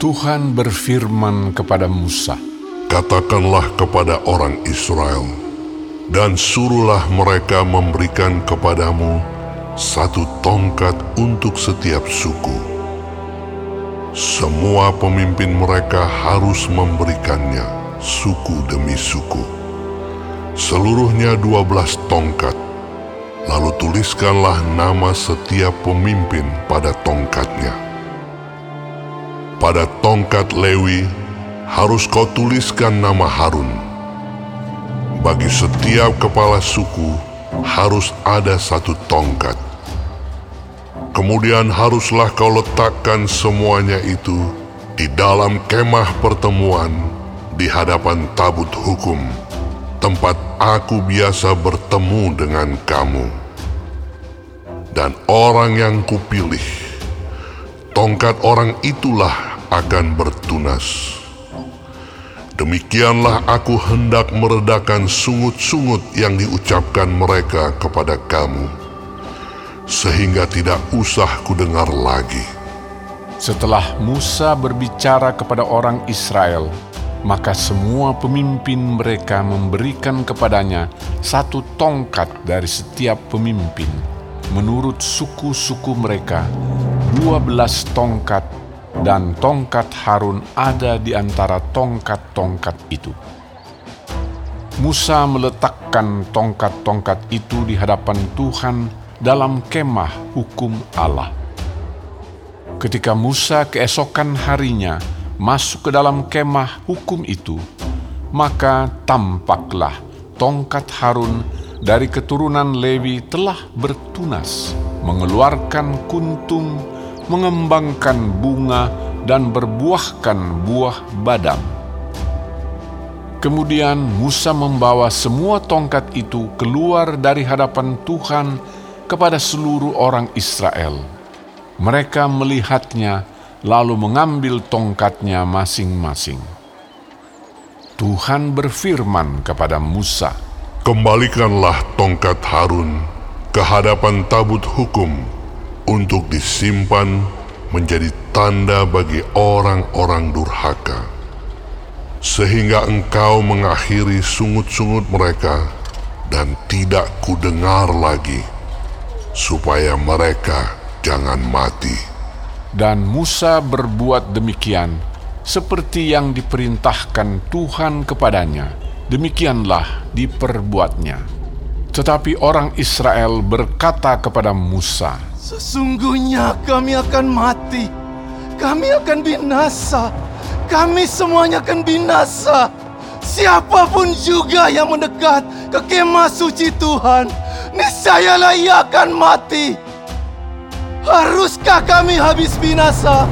Tuhan berfirman kepada Musa, Katakanlah kepada orang Israel, dan suruhlah mereka memberikan kepadamu satu tongkat untuk setiap suku. Semua pemimpin mereka harus memberikannya, suku demi suku. Seluruhnya dua belas tongkat. Lalu tuliskanlah nama setiap pemimpin pada tongkatnya. Pada tongkat Lewi harus kau tuliskan nama Harun. Bagi setiap kepala suku harus ada satu tongkat. Kemudian haruslah kau letakkan semuanya itu di dalam kemah pertemuan di hadapan tabut hukum, tempat aku biasa bertemu dengan kamu. Dan orang yang kupilih, tongkat orang itulah akan bertunas. Demikianlah aku hendak meredakan sungut-sungut yang diucapkan mereka kepada kamu, sehingga tidak usah kudengar lagi. Setelah Musa berbicara kepada orang Israel, maka semua pemimpin mereka memberikan kepadanya satu tongkat dari setiap pemimpin. Menurut suku-suku mereka, dua belas tongkat dan tongkat Harun ada di antara tongkat-tongkat itu. Musa meletakkan tongkat-tongkat itu di hadapan Tuhan dalam kemah hukum Allah. Ketika Musa keesokan harinya masuk ke dalam kemah hukum itu, maka tampaklah tongkat Harun dari keturunan Lewi telah bertunas, mengeluarkan kuntum, mengembangkan bunga, dan berbuahkan buah badam. Kemudian Musa membawa semua tongkat itu keluar dari hadapan Tuhan kepada seluruh orang Israel. Mereka melihatnya, lalu mengambil tongkatnya masing-masing. Tuhan berfirman kepada Musa, Kembalikanlah tongkat Harun ke hadapan tabut hukum untuk disimpan menjadi tanda bagi orang-orang durhaka, sehingga engkau mengakhiri sungut-sungut mereka dan tidak kudengar lagi, supaya mereka jangan mati. Dan Musa berbuat demikian, seperti yang diperintahkan Tuhan kepadanya. Demikianlah diperbuatnya. Tetapi orang Israel berkata kepada Musa, Sesungguhnya kami akan mati. Kami akan binasa. Kami semuanya akan binasa. Siapa pun juga yang mendekat ke kemah suci Tuhan, niscayalah ia akan mati. Haruskah kami habis binasa?